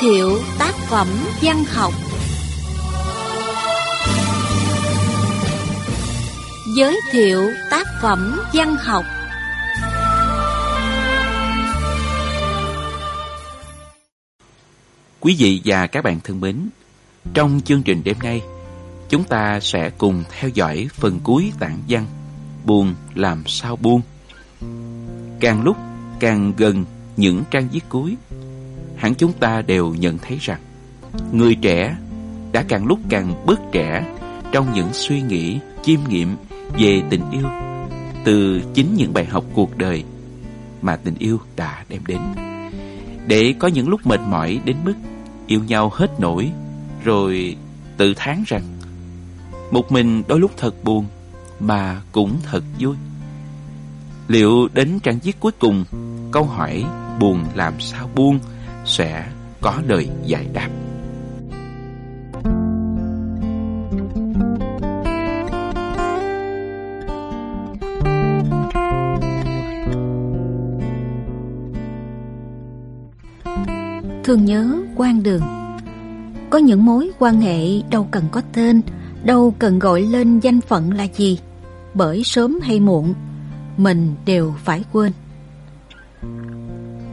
thiệu tác phẩm văn học Giới thiệu tác phẩm văn học Quý vị và các bạn thân mến, trong chương trình đêm nay, chúng ta sẽ cùng theo dõi phần cuối tạng văn Buồn làm sao buông. Càng lúc càng gần những trang viết cuối, hẳn chúng ta đều nhận thấy rằng người trẻ đã càng lúc càng bớt trẻ trong những suy nghĩ, chiêm nghiệm về tình yêu từ chính những bài học cuộc đời mà tình yêu đã đem đến. Để có những lúc mệt mỏi đến mức yêu nhau hết nổi rồi tự thán rằng một mình đôi lúc thật buồn mà cũng thật vui. Liệu đến trang viết cuối cùng câu hỏi buồn làm sao buông sẽ có lời giải đáp. Thường nhớ quan đường. Có những mối quan hệ đâu cần có tên, Đâu cần gọi lên danh phận là gì. Bởi sớm hay muộn, Mình đều phải quên.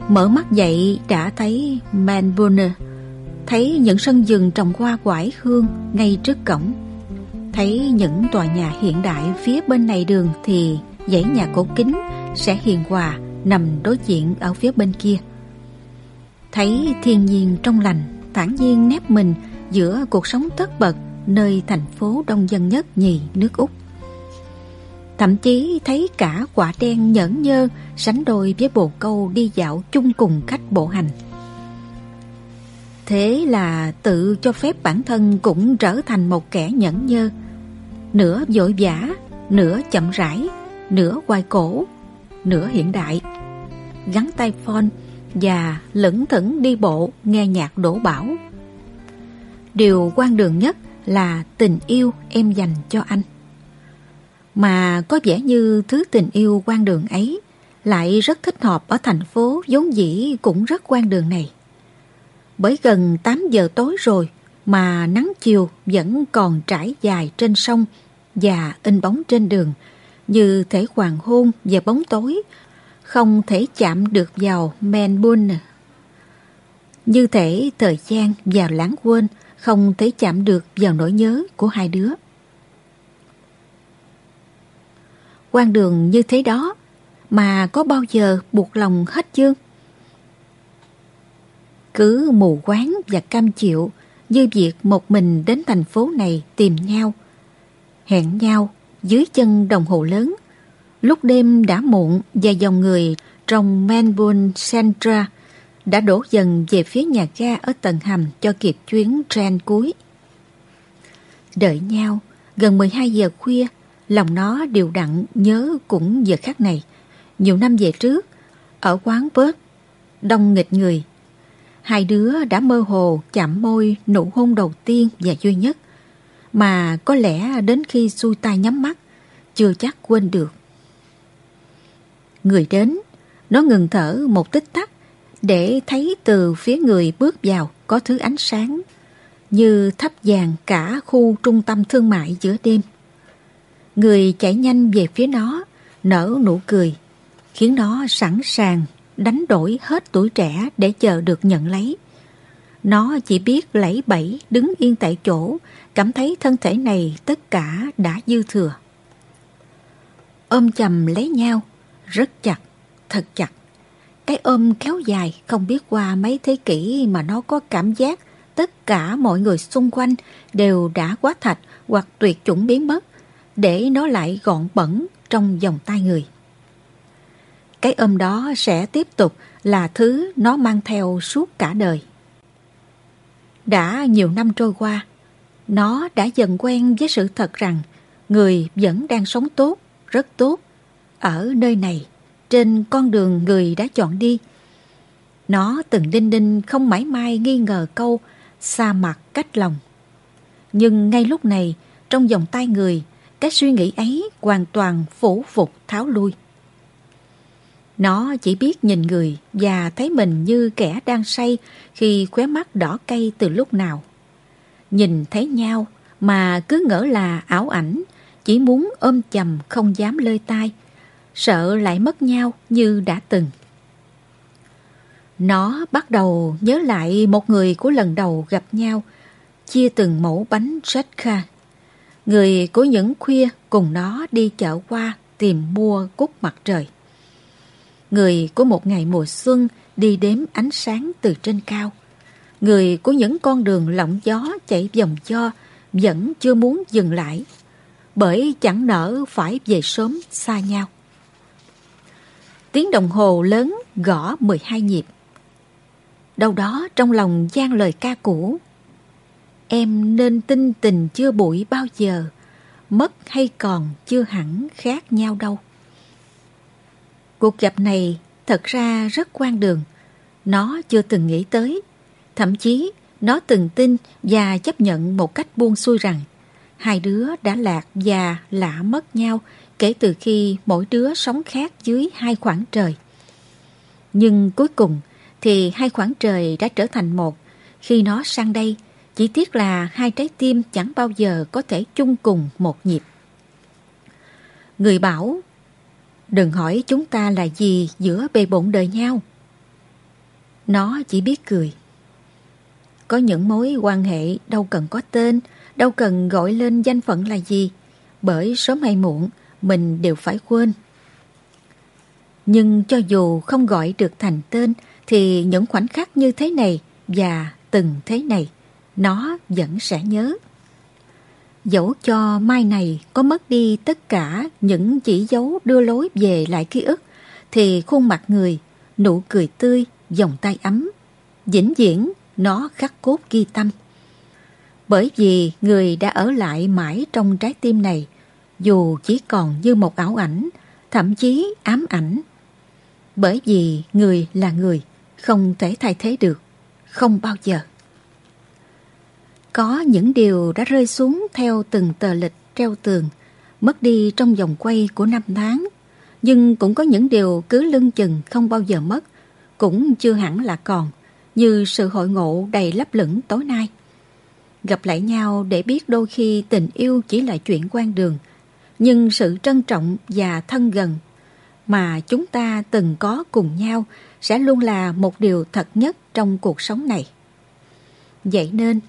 Mở mắt dậy đã thấy Melbourne. Thấy những sân vườn trồng hoa quải hương ngay trước cổng. Thấy những tòa nhà hiện đại phía bên này đường Thì dãy nhà cổ kính sẽ hiền hòa nằm đối diện ở phía bên kia. Thấy thiên nhiên trong lành, thản nhiên nép mình giữa cuộc sống tất bật nơi thành phố đông dân nhất nhì nước Úc. Thậm chí thấy cả quả đen nhẫn nhơ sánh đôi với bồ câu đi dạo chung cùng khách bộ hành. Thế là tự cho phép bản thân cũng trở thành một kẻ nhẫn nhơ, nửa vội vã, nửa chậm rãi, nửa quay cổ, nửa hiện đại. Gắn tay phone và lững thững đi bộ nghe nhạc đổ bảo. Điều quan đường nhất là tình yêu em dành cho anh. Mà có vẻ như thứ tình yêu quan đường ấy lại rất thích hợp ở thành phố vốn dĩ cũng rất quan đường này. Bởi gần 8 giờ tối rồi mà nắng chiều vẫn còn trải dài trên sông và in bóng trên đường, như thể hoàng hôn và bóng tối không thể chạm được vào Melbourne. Như thể thời gian vào lãng quên không thể chạm được vào nỗi nhớ của hai đứa. Quan đường như thế đó mà có bao giờ buộc lòng hết chương? Cứ mù quáng và cam chịu như việc một mình đến thành phố này tìm nhau, hẹn nhau dưới chân đồng hồ lớn Lúc đêm đã muộn và dòng người trong Melbourne Central đã đổ dần về phía nhà ga ở tầng hầm cho kịp chuyến tren cuối. Đợi nhau, gần 12 giờ khuya, lòng nó đều đặn nhớ cũng giờ khắc này. Nhiều năm về trước, ở quán bớt, đông nghịch người. Hai đứa đã mơ hồ chạm môi nụ hôn đầu tiên và duy nhất, mà có lẽ đến khi xuôi tay nhắm mắt, chưa chắc quên được. Người đến, nó ngừng thở một tích tắc để thấy từ phía người bước vào có thứ ánh sáng như thắp vàng cả khu trung tâm thương mại giữa đêm. Người chạy nhanh về phía nó, nở nụ cười, khiến nó sẵn sàng đánh đổi hết tuổi trẻ để chờ được nhận lấy. Nó chỉ biết lẫy bẫy đứng yên tại chỗ, cảm thấy thân thể này tất cả đã dư thừa. Ôm chầm lấy nhau, rất chặt, thật chặt. Cái ôm kéo dài không biết qua mấy thế kỷ mà nó có cảm giác tất cả mọi người xung quanh đều đã quá thạch hoặc tuyệt chủng biến mất để nó lại gọn bẩn trong vòng tay người. Cái ôm đó sẽ tiếp tục là thứ nó mang theo suốt cả đời. Đã nhiều năm trôi qua, nó đã dần quen với sự thật rằng người vẫn đang sống tốt, rất tốt ở nơi này, trên con đường người đã chọn đi. Nó từng đinh đinh không mãi mai nghi ngờ câu xa mặt cách lòng. Nhưng ngay lúc này, trong vòng tay người, cái suy nghĩ ấy hoàn toàn phủ phục tháo lui. Nó chỉ biết nhìn người và thấy mình như kẻ đang say khi khóe mắt đỏ cay từ lúc nào. Nhìn thấy nhau mà cứ ngỡ là ảo ảnh, chỉ muốn ôm chầm không dám lơi tai, sợ lại mất nhau như đã từng. Nó bắt đầu nhớ lại một người của lần đầu gặp nhau, chia từng mẫu bánh Redka. Người của những khuya cùng nó đi chợ qua tìm mua cúc mặt trời. Người của một ngày mùa xuân đi đếm ánh sáng từ trên cao. Người của những con đường lộng gió chạy vòng cho vẫn chưa muốn dừng lại, bởi chẳng nỡ phải về sớm xa nhau. Tiếng đồng hồ lớn gõ 12 nhịp. Đâu đó trong lòng gian lời ca cũ. Em nên tin tình chưa bụi bao giờ, mất hay còn chưa hẳn khác nhau đâu. Cuộc gặp này thật ra rất quan đường. Nó chưa từng nghĩ tới. Thậm chí nó từng tin và chấp nhận một cách buông xuôi rằng hai đứa đã lạc và lạ mất nhau kể từ khi mỗi đứa sống khác dưới hai khoảng trời. Nhưng cuối cùng thì hai khoảng trời đã trở thành một. Khi nó sang đây, chỉ tiếc là hai trái tim chẳng bao giờ có thể chung cùng một nhịp. Người bảo, đừng hỏi chúng ta là gì giữa bề bộn đời nhau. Nó chỉ biết cười. Có những mối quan hệ đâu cần có tên, đâu cần gọi lên danh phận là gì, bởi sớm hay muộn mình đều phải quên. Nhưng cho dù không gọi được thành tên thì những khoảnh khắc như thế này và từng thế này nó vẫn sẽ nhớ. Dẫu cho mai này có mất đi tất cả những chỉ dấu đưa lối về lại ký ức thì khuôn mặt người, nụ cười tươi, vòng tay ấm, vĩnh viễn nó khắc cốt ghi tâm. Bởi vì người đã ở lại mãi trong trái tim này, dù chỉ còn như một ảo ảnh, thậm chí ám ảnh. Bởi vì người là người, không thể thay thế được, không bao giờ. Có những điều đã rơi xuống theo từng tờ lịch treo tường, mất đi trong vòng quay của năm tháng, nhưng cũng có những điều cứ lưng chừng không bao giờ mất, cũng chưa hẳn là còn, như sự hội ngộ đầy lấp lửng tối nay. Gặp lại nhau để biết đôi khi tình yêu chỉ là chuyện quan đường, nhưng sự trân trọng và thân gần mà chúng ta từng có cùng nhau sẽ luôn là một điều thật nhất trong cuộc sống này. Vậy nên,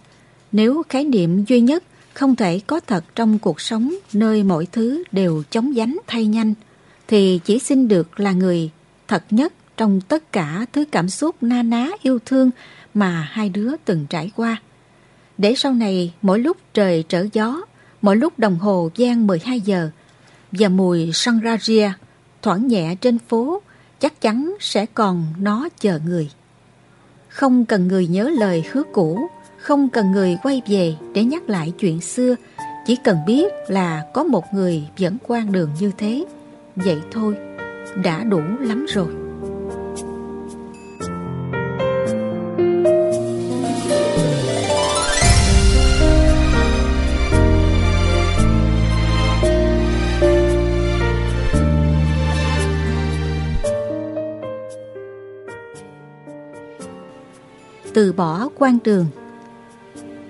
nếu khái niệm duy nhất không thể có thật trong cuộc sống nơi mọi thứ đều chống dánh thay nhanh, thì chỉ xin được là người thật nhất trong tất cả thứ cảm xúc na ná yêu thương mà hai đứa từng trải qua. Để sau này mỗi lúc trời trở gió, mỗi lúc đồng hồ gian 12 giờ và mùi sangraria thoảng nhẹ trên phố chắc chắn sẽ còn nó chờ người. Không cần người nhớ lời hứa cũ, không cần người quay về để nhắc lại chuyện xưa, chỉ cần biết là có một người vẫn quan đường như thế. Vậy thôi, đã đủ lắm rồi. từ bỏ quan đường.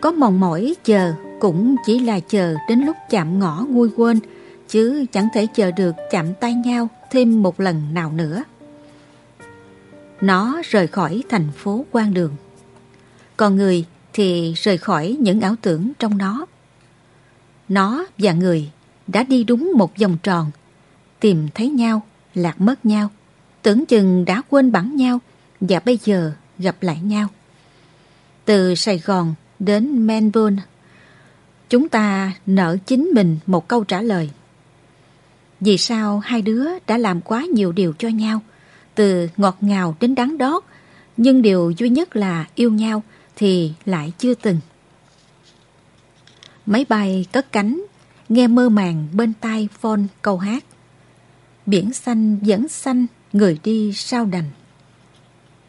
Có mòn mỏi chờ cũng chỉ là chờ đến lúc chạm ngõ nguôi quên, chứ chẳng thể chờ được chạm tay nhau thêm một lần nào nữa. Nó rời khỏi thành phố quan đường. Còn người thì rời khỏi những ảo tưởng trong nó. Nó và người đã đi đúng một vòng tròn, tìm thấy nhau, lạc mất nhau, tưởng chừng đã quên bẵng nhau và bây giờ gặp lại nhau từ Sài Gòn đến Melbourne. Chúng ta nợ chính mình một câu trả lời. Vì sao hai đứa đã làm quá nhiều điều cho nhau, từ ngọt ngào đến đắng đót, nhưng điều duy nhất là yêu nhau thì lại chưa từng. Máy bay cất cánh, nghe mơ màng bên tai phone câu hát. Biển xanh vẫn xanh, người đi sao đành.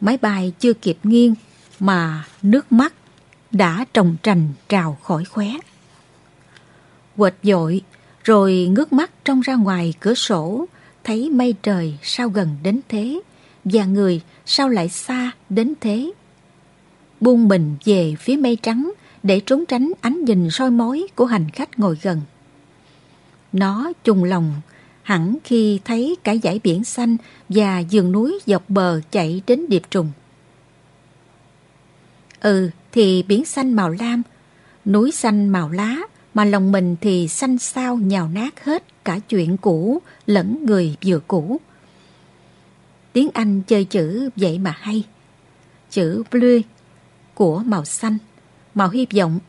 Máy bay chưa kịp nghiêng mà nước mắt đã trồng trành trào khỏi khóe. Quệt dội, rồi ngước mắt trông ra ngoài cửa sổ, thấy mây trời sao gần đến thế và người sao lại xa đến thế. Buông mình về phía mây trắng để trốn tránh ánh nhìn soi mối của hành khách ngồi gần. Nó trùng lòng hẳn khi thấy cả dải biển xanh và giường núi dọc bờ chạy đến điệp trùng. Ừ, thì biến xanh màu lam, núi xanh màu lá, mà lòng mình thì xanh xao nhào nát hết cả chuyện cũ lẫn người vừa cũ. Tiếng Anh chơi chữ vậy mà hay. Chữ blue của màu xanh, màu hy vọng,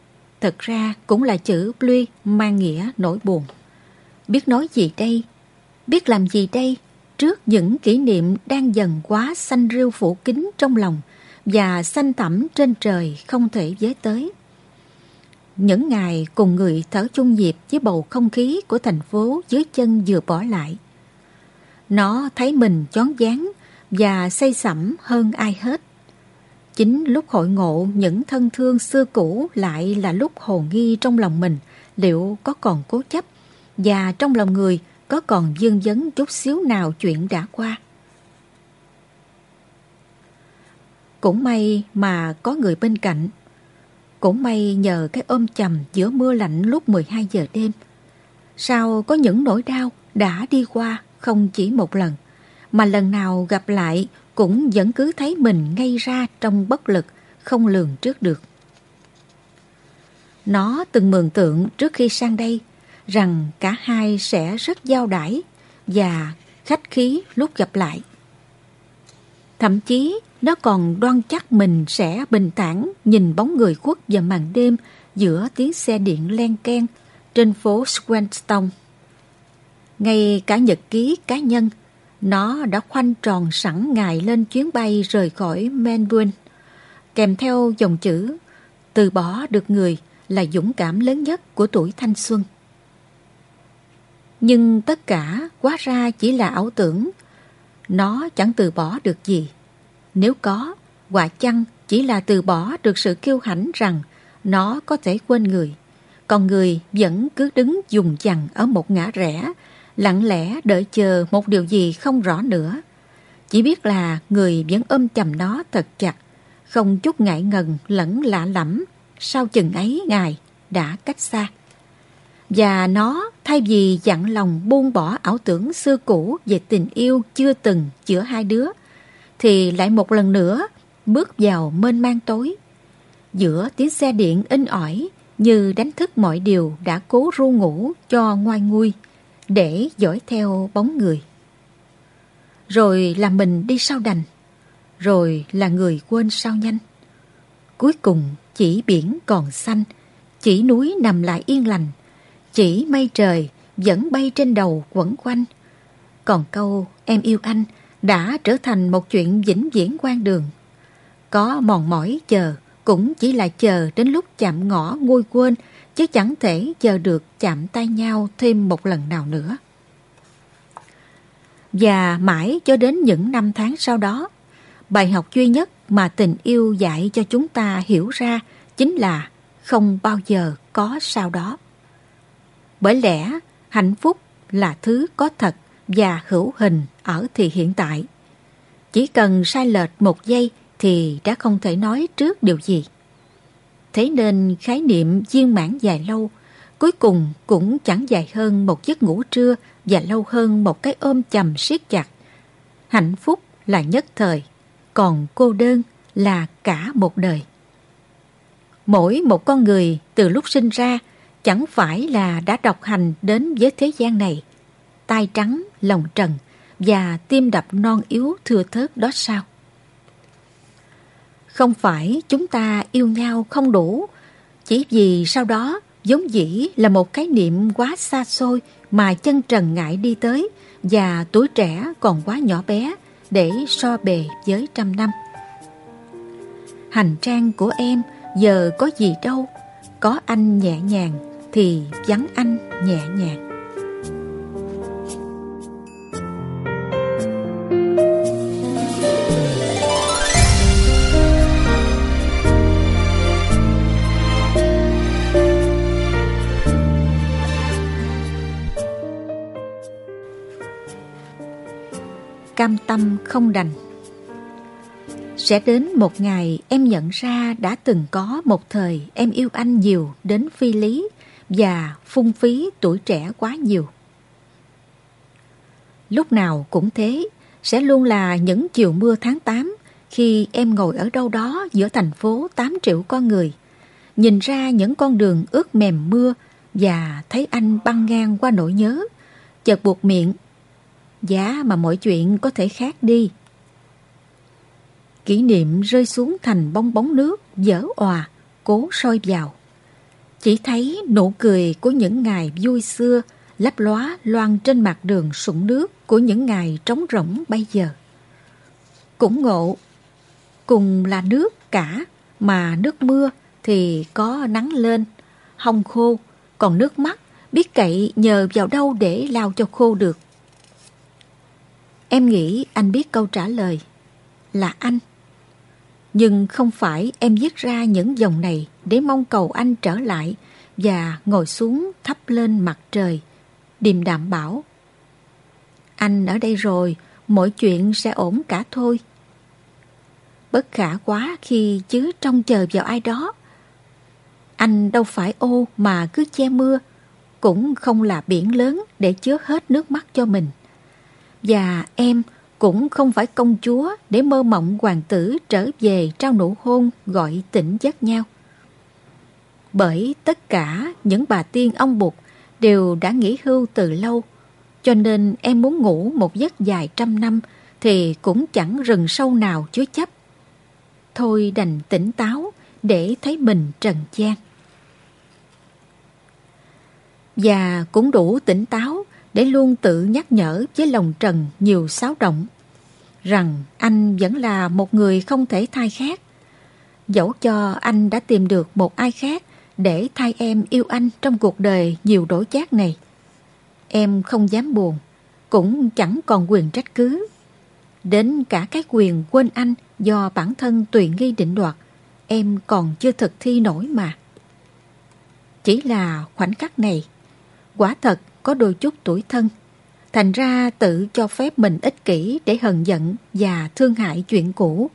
thật ra cũng là chữ blue mang nghĩa nỗi buồn. Biết nói gì đây? Biết làm gì đây? Trước những kỷ niệm đang dần quá xanh rêu phủ kín trong lòng và xanh thẳm trên trời không thể với tới. Những ngày cùng người thở chung nhịp với bầu không khí của thành phố dưới chân vừa bỏ lại. Nó thấy mình chón dáng và say sẩm hơn ai hết. Chính lúc hội ngộ những thân thương xưa cũ lại là lúc hồ nghi trong lòng mình liệu có còn cố chấp và trong lòng người có còn dương vấn chút xíu nào chuyện đã qua. Cũng may mà có người bên cạnh. Cũng may nhờ cái ôm chầm giữa mưa lạnh lúc 12 giờ đêm. Sao có những nỗi đau đã đi qua không chỉ một lần, mà lần nào gặp lại cũng vẫn cứ thấy mình ngay ra trong bất lực, không lường trước được. Nó từng mường tượng trước khi sang đây rằng cả hai sẽ rất giao đãi và khách khí lúc gặp lại. Thậm chí nó còn đoan chắc mình sẽ bình thản nhìn bóng người khuất vào màn đêm giữa tiếng xe điện len ken trên phố swanston Ngay cả nhật ký cá nhân, nó đã khoanh tròn sẵn ngày lên chuyến bay rời khỏi Melbourne, kèm theo dòng chữ từ bỏ được người là dũng cảm lớn nhất của tuổi thanh xuân. Nhưng tất cả quá ra chỉ là ảo tưởng. Nó chẳng từ bỏ được gì. Nếu có, quả chăng chỉ là từ bỏ được sự kiêu hãnh rằng nó có thể quên người. Còn người vẫn cứ đứng dùng chằng ở một ngã rẽ, lặng lẽ đợi chờ một điều gì không rõ nữa. Chỉ biết là người vẫn ôm chầm nó thật chặt, không chút ngại ngần lẫn lạ lẫm sau chừng ấy ngày đã cách xa. Và nó thay vì dặn lòng buông bỏ ảo tưởng xưa cũ về tình yêu chưa từng giữa hai đứa, thì lại một lần nữa bước vào mênh mang tối. Giữa tiếng xe điện in ỏi như đánh thức mọi điều đã cố ru ngủ cho ngoai nguôi để dõi theo bóng người. Rồi là mình đi sau đành, rồi là người quên sao nhanh. Cuối cùng chỉ biển còn xanh, chỉ núi nằm lại yên lành, chỉ mây trời vẫn bay trên đầu quẩn quanh. Còn câu em yêu anh đã trở thành một chuyện vĩnh viễn quan đường. Có mòn mỏi chờ cũng chỉ là chờ đến lúc chạm ngõ nguôi quên chứ chẳng thể chờ được chạm tay nhau thêm một lần nào nữa. Và mãi cho đến những năm tháng sau đó, bài học duy nhất mà tình yêu dạy cho chúng ta hiểu ra chính là không bao giờ có sau đó. Bởi lẽ hạnh phúc là thứ có thật và hữu hình ở thì hiện tại. Chỉ cần sai lệch một giây thì đã không thể nói trước điều gì. Thế nên khái niệm viên mãn dài lâu cuối cùng cũng chẳng dài hơn một giấc ngủ trưa và lâu hơn một cái ôm chầm siết chặt. Hạnh phúc là nhất thời, còn cô đơn là cả một đời. Mỗi một con người từ lúc sinh ra chẳng phải là đã độc hành đến với thế gian này. Tai trắng, lòng trần và tim đập non yếu thừa thớt đó sao? Không phải chúng ta yêu nhau không đủ, chỉ vì sau đó giống dĩ là một cái niệm quá xa xôi mà chân trần ngại đi tới và tuổi trẻ còn quá nhỏ bé để so bề với trăm năm. Hành trang của em giờ có gì đâu, có anh nhẹ nhàng thì vắng anh nhẹ nhàng không đành. Sẽ đến một ngày em nhận ra đã từng có một thời em yêu anh nhiều đến phi lý và phung phí tuổi trẻ quá nhiều. Lúc nào cũng thế, sẽ luôn là những chiều mưa tháng 8 khi em ngồi ở đâu đó giữa thành phố 8 triệu con người, nhìn ra những con đường ướt mềm mưa và thấy anh băng ngang qua nỗi nhớ, chợt buộc miệng. Giá mà mọi chuyện có thể khác đi. Kỷ niệm rơi xuống thành bong bóng nước, dở òa, cố soi vào. Chỉ thấy nụ cười của những ngày vui xưa lấp lóa loan trên mặt đường sũng nước của những ngày trống rỗng bây giờ. Cũng ngộ, cùng là nước cả, mà nước mưa thì có nắng lên, hong khô, còn nước mắt biết cậy nhờ vào đâu để lao cho khô được. Em nghĩ anh biết câu trả lời là anh. Nhưng không phải em viết ra những dòng này để mong cầu anh trở lại và ngồi xuống thắp lên mặt trời, điềm đảm bảo. Anh ở đây rồi, mọi chuyện sẽ ổn cả thôi. Bất khả quá khi chứ trông chờ vào ai đó. Anh đâu phải ô mà cứ che mưa, cũng không là biển lớn để chứa hết nước mắt cho mình. Và em cũng không phải công chúa để mơ mộng hoàng tử trở về trao nụ hôn gọi tỉnh giấc nhau. Bởi tất cả những bà tiên ông bụt đều đã nghỉ hưu từ lâu, cho nên em muốn ngủ một giấc dài trăm năm thì cũng chẳng rừng sâu nào chứa chấp. Thôi đành tỉnh táo để thấy mình trần gian. Và cũng đủ tỉnh táo để luôn tự nhắc nhở với lòng trần nhiều xáo động rằng anh vẫn là một người không thể thay khác. Dẫu cho anh đã tìm được một ai khác để thay em yêu anh trong cuộc đời nhiều đổi chát này. Em không dám buồn, cũng chẳng còn quyền trách cứ. Đến cả cái quyền quên anh do bản thân tùy nghi định đoạt, em còn chưa thực thi nổi mà. Chỉ là khoảnh khắc này, quả thật có đôi chút tuổi thân. Thành ra tự cho phép mình ích kỷ để hận giận và thương hại chuyện cũ.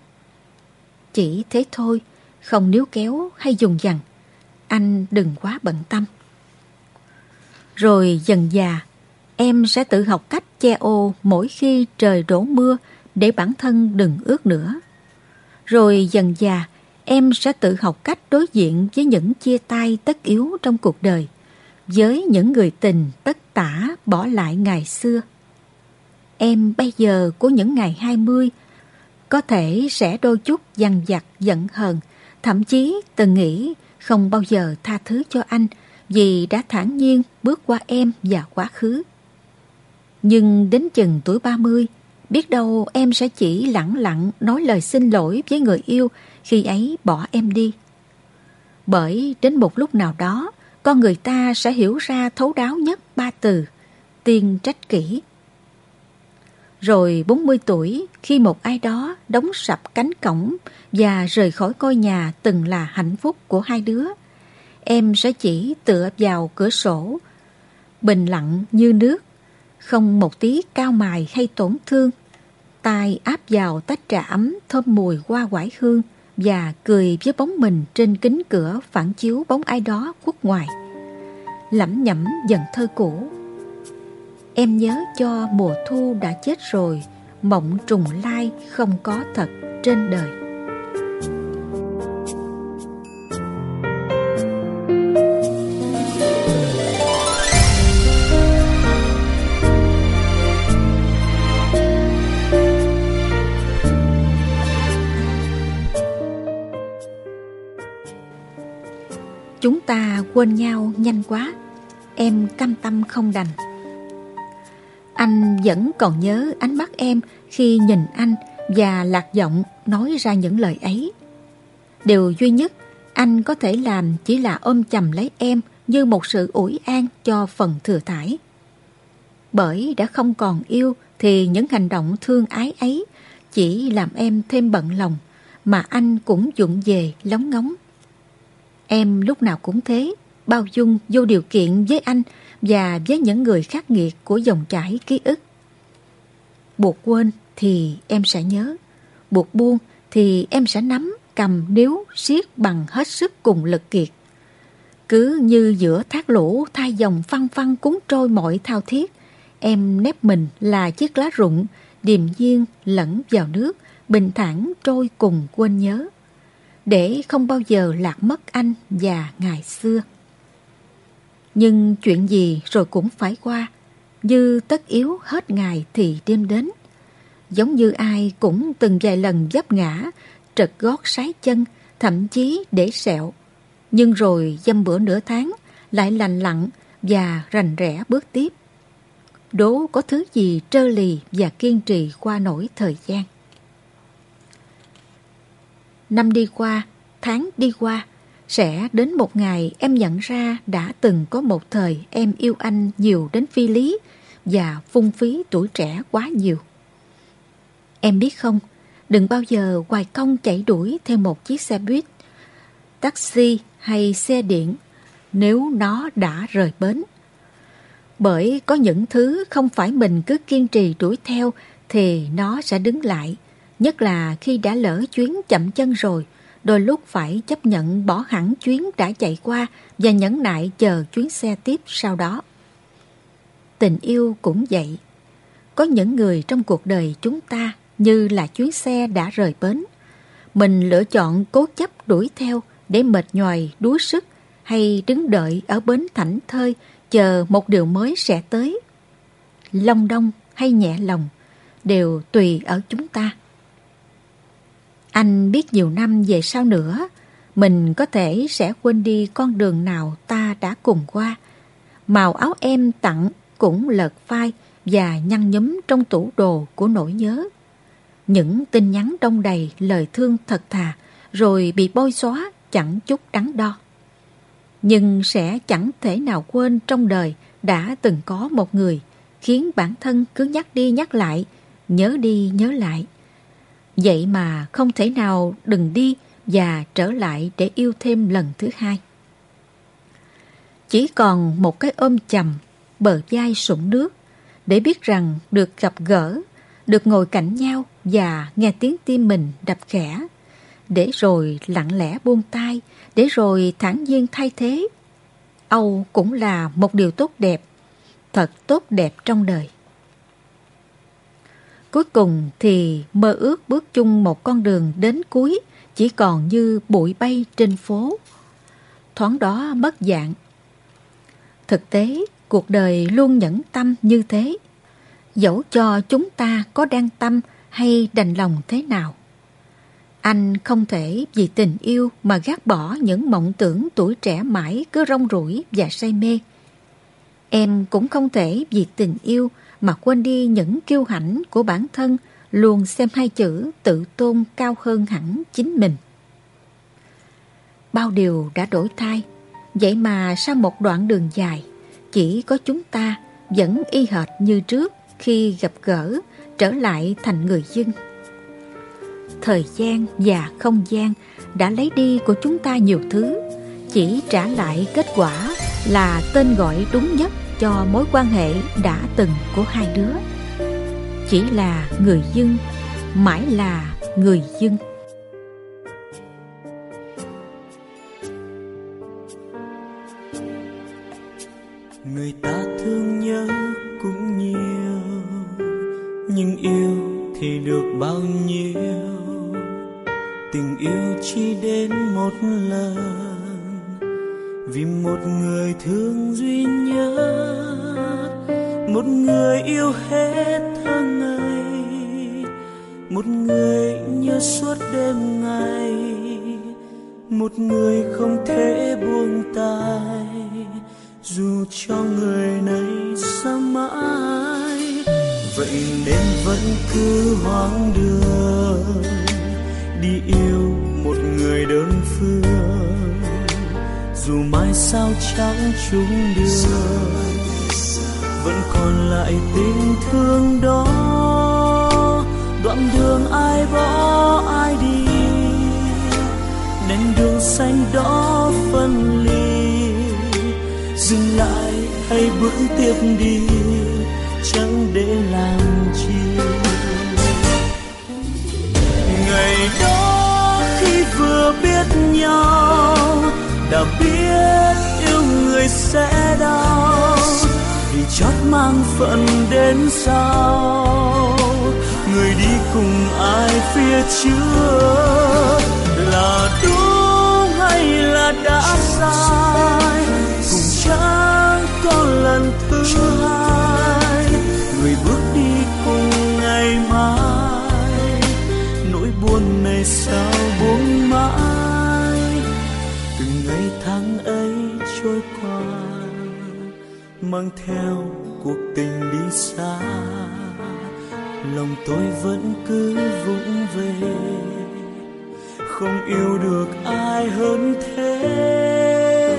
Chỉ thế thôi, không níu kéo hay dùng dằn. Anh đừng quá bận tâm. Rồi dần già, em sẽ tự học cách che ô mỗi khi trời đổ mưa để bản thân đừng ướt nữa. Rồi dần già, em sẽ tự học cách đối diện với những chia tay tất yếu trong cuộc đời với những người tình tất tả bỏ lại ngày xưa. Em bây giờ của những ngày 20 có thể sẽ đôi chút dằn vặt giận hờn, thậm chí từng nghĩ không bao giờ tha thứ cho anh vì đã thản nhiên bước qua em và quá khứ. Nhưng đến chừng tuổi 30, biết đâu em sẽ chỉ lặng lặng nói lời xin lỗi với người yêu khi ấy bỏ em đi. Bởi đến một lúc nào đó, con người ta sẽ hiểu ra thấu đáo nhất ba từ, tiên trách kỹ. Rồi 40 tuổi, khi một ai đó đóng sập cánh cổng và rời khỏi ngôi nhà từng là hạnh phúc của hai đứa, em sẽ chỉ tựa vào cửa sổ, bình lặng như nước, không một tí cao mài hay tổn thương. tay áp vào tách trà ấm thơm mùi hoa quải hương, và cười với bóng mình trên kính cửa phản chiếu bóng ai đó khuất ngoài. Lẩm nhẩm dần thơ cũ. Em nhớ cho mùa thu đã chết rồi, mộng trùng lai không có thật trên đời. Chúng ta quên nhau nhanh quá. Em cam tâm không đành. Anh vẫn còn nhớ ánh mắt em Khi nhìn anh Và lạc giọng nói ra những lời ấy. Điều duy nhất, Anh có thể làm chỉ là ôm chầm lấy em Như một sự ủi an cho phần thừa thải. Bởi đã không còn yêu Thì những hành động thương ái ấy Chỉ làm em thêm bận lòng Mà anh cũng dụng về lóng ngóng. Em lúc nào cũng thế, bao dung vô điều kiện với anh và với những người khắc nghiệt của dòng chảy ký ức. Buộc quên thì em sẽ nhớ. Buộc buông thì em sẽ nắm, cầm níu, siết bằng hết sức cùng lực kiệt. Cứ như giữa thác lũ thay dòng phăng phăng cuốn trôi mọi thao thiết, em nép mình là chiếc lá rụng, điềm nhiên lẫn vào nước, bình thản trôi cùng quên nhớ. Để không bao giờ lạc mất anh và ngày xưa. Nhưng chuyện gì rồi cũng phải qua, như tất yếu hết ngày thì đêm đến. Giống như ai cũng từng vài lần dấp ngã, trật gót sái chân, thậm chí để sẹo. Nhưng rồi dăm bữa nửa tháng, lại lành lặn và rành rẽ bước tiếp. Đố có thứ gì trơ lì và kiên trì qua nổi thời gian. Năm đi qua, tháng đi qua, sẽ đến một ngày em nhận ra đã từng có một thời em yêu anh nhiều đến phi lý và phung phí tuổi trẻ quá nhiều. Em biết không, đừng bao giờ hoài công chạy đuổi theo một chiếc xe buýt, taxi hay xe điện nếu nó đã rời bến. Bởi có những thứ không phải mình cứ kiên trì đuổi theo thì nó sẽ đứng lại, nhất là khi đã lỡ chuyến chậm chân rồi, đôi lúc phải chấp nhận bỏ hẳn chuyến đã chạy qua và nhẫn nại chờ chuyến xe tiếp sau đó. Tình yêu cũng vậy. Có những người trong cuộc đời chúng ta như là chuyến xe đã rời bến. Mình lựa chọn cố chấp đuổi theo để mệt nhòi đuối sức hay đứng đợi ở bến thảnh thơi chờ một điều mới sẽ tới. Long đông hay nhẹ lòng đều tùy ở chúng ta. Anh biết nhiều năm về sau nữa, mình có thể sẽ quên đi con đường nào ta đã cùng qua. Màu áo em tặng cũng lợt phai và nhăn nhúm trong tủ đồ của nỗi nhớ. Những tin nhắn đông đầy lời thương thật thà rồi bị bôi xóa chẳng chút đắn đo. Nhưng sẽ chẳng thể nào quên trong đời đã từng có một người khiến bản thân cứ nhắc đi nhắc lại, nhớ đi nhớ lại. Vậy mà không thể nào đừng đi và trở lại để yêu thêm lần thứ hai. Chỉ còn một cái ôm chầm, bờ vai sũng nước, để biết rằng được gặp gỡ, được ngồi cạnh nhau và nghe tiếng tim mình đập khẽ, để rồi lặng lẽ buông tay, để rồi thản nhiên thay thế. Âu cũng là một điều tốt đẹp, thật tốt đẹp trong đời. Cuối cùng thì mơ ước bước chung một con đường đến cuối chỉ còn như bụi bay trên phố. Thoáng đó mất dạng. Thực tế, cuộc đời luôn nhẫn tâm như thế. Dẫu cho chúng ta có đang tâm hay đành lòng thế nào. Anh không thể vì tình yêu mà gác bỏ những mộng tưởng tuổi trẻ mãi cứ rong ruổi và say mê. Em cũng không thể vì tình yêu mà quên đi những kiêu hãnh của bản thân luôn xem hai chữ tự tôn cao hơn hẳn chính mình. Bao điều đã đổi thay, vậy mà sau một đoạn đường dài, chỉ có chúng ta vẫn y hệt như trước khi gặp gỡ trở lại thành người dân. Thời gian và không gian đã lấy đi của chúng ta nhiều thứ, chỉ trả lại kết quả là tên gọi đúng nhất cho mối quan hệ đã từng của hai đứa. Chỉ là người dân, mãi là người dân. Người ta thương nhớ cũng nhiều Nhưng yêu thì được bao nhiêu Tình yêu chỉ đến một lần vì một người thương duy nhất, một người yêu hết thơ ngày, một người nhớ suốt đêm ngày, một người không thể buông tay, dù cho người này xa mãi. Vậy nên vẫn cứ hoang đường, đi yêu dù mai sao chẳng chung đường vẫn còn lại tình thương đó. Đoạn đường ai bỏ, ai đi nền đường xanh đó phân ly. Dừng lại hay bước tiếp đi, chẳng để làm chi. Ngày đó khi vừa biết nhau đã biết yêu người sẽ đau. Vì chót mang phận đến sau, người đi cùng ai phía trước? Là đúng hay là đã sai? Cùng chẳng có lần thứ hai, người bước đi cùng ngày mai? Nỗi buồn này sao? Trôi qua, mang theo cuộc tình đi xa. Lòng tôi vẫn cứ vụng về, không yêu được ai hơn thế.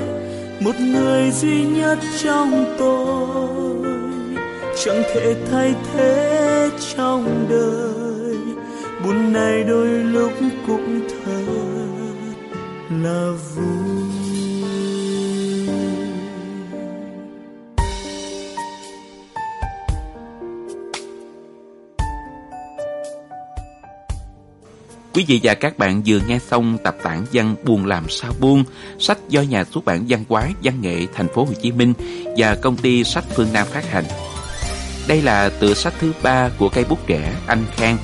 Một người duy nhất trong tôi, chẳng thể thay thế trong đời. Buồn này đôi lúc cũng thật là vui. Quý vị và các bạn vừa nghe xong tập tản văn Buồn làm sao buông, sách do nhà xuất bản văn hóa văn nghệ thành phố Hồ Chí Minh và công ty sách Phương Nam phát hành. Đây là tựa sách thứ ba của cây bút trẻ Anh Khang.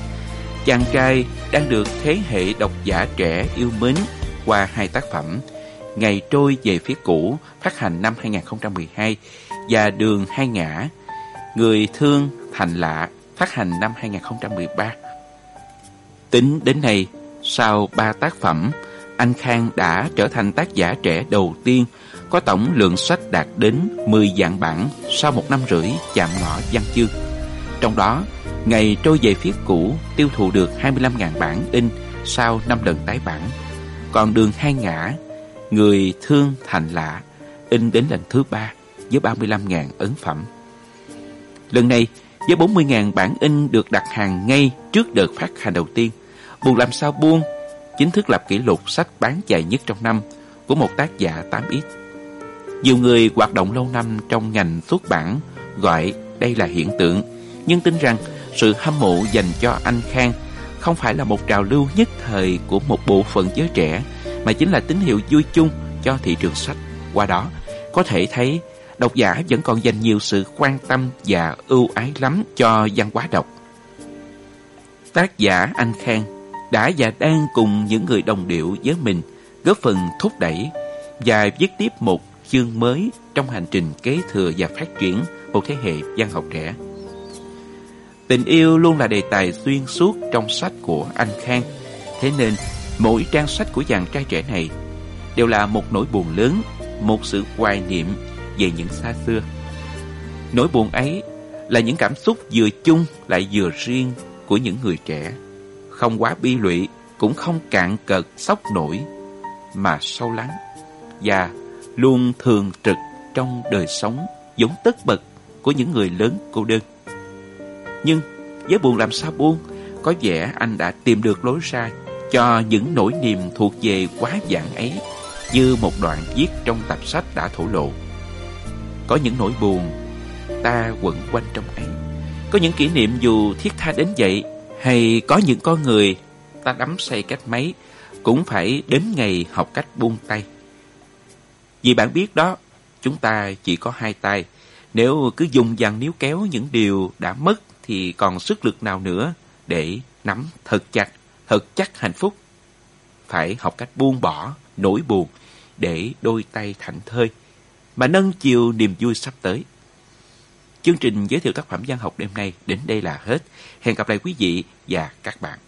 Chàng trai đang được thế hệ độc giả trẻ yêu mến qua hai tác phẩm Ngày trôi về phía cũ phát hành năm 2012 và Đường hai ngã Người thương thành lạ phát hành năm 2013. Tính đến nay, sau ba tác phẩm, anh Khang đã trở thành tác giả trẻ đầu tiên có tổng lượng sách đạt đến 10 dạng bản sau một năm rưỡi chạm ngõ văn chương. Trong đó, Ngày trôi về phía cũ tiêu thụ được 25.000 bản in sau 5 lần tái bản. Còn đường hai ngã, Người thương thành lạ, in đến lần thứ ba với 35.000 ấn phẩm. Lần này, với 40.000 bản in được đặt hàng ngay trước đợt phát hành đầu tiên, Buồn làm sao buông chính thức lập kỷ lục sách bán chạy nhất trong năm của một tác giả 8X. Nhiều người hoạt động lâu năm trong ngành xuất bản gọi đây là hiện tượng, nhưng tin rằng sự hâm mộ dành cho anh Khang không phải là một trào lưu nhất thời của một bộ phận giới trẻ, mà chính là tín hiệu vui chung cho thị trường sách. Qua đó, có thể thấy độc giả vẫn còn dành nhiều sự quan tâm và ưu ái lắm cho văn hóa đọc. Tác giả anh Khang đã và đang cùng những người đồng điệu với mình góp phần thúc đẩy và viết tiếp một chương mới trong hành trình kế thừa và phát triển một thế hệ văn học trẻ. Tình yêu luôn là đề tài xuyên suốt trong sách của anh Khang. Thế nên, mỗi trang sách của chàng trai trẻ này đều là một nỗi buồn lớn, một sự hoài niệm về những xa xưa. Nỗi buồn ấy là những cảm xúc vừa chung lại vừa riêng của những người trẻ không quá bi lụy, cũng không cạn cợt sốc nổi, mà sâu lắng và luôn thường trực trong đời sống giống tất bật của những người lớn cô đơn. Nhưng với buồn làm sao buông, có vẻ anh đã tìm được lối ra cho những nỗi niềm thuộc về quá dạng ấy như một đoạn viết trong tập sách đã thổ lộ. Có những nỗi buồn ta quẩn quanh trong ấy. Có những kỷ niệm dù thiết tha đến vậy hay có những con người ta đắm say cách mấy cũng phải đến ngày học cách buông tay. Vì bạn biết đó, chúng ta chỉ có hai tay. Nếu cứ dùng dằn níu kéo những điều đã mất thì còn sức lực nào nữa để nắm thật chặt, thật chắc hạnh phúc. Phải học cách buông bỏ, nỗi buồn để đôi tay thảnh thơi mà nâng chiều niềm vui sắp tới. Chương trình giới thiệu tác phẩm văn học đêm nay đến đây là hết. Hẹn gặp lại quý vị và các bạn.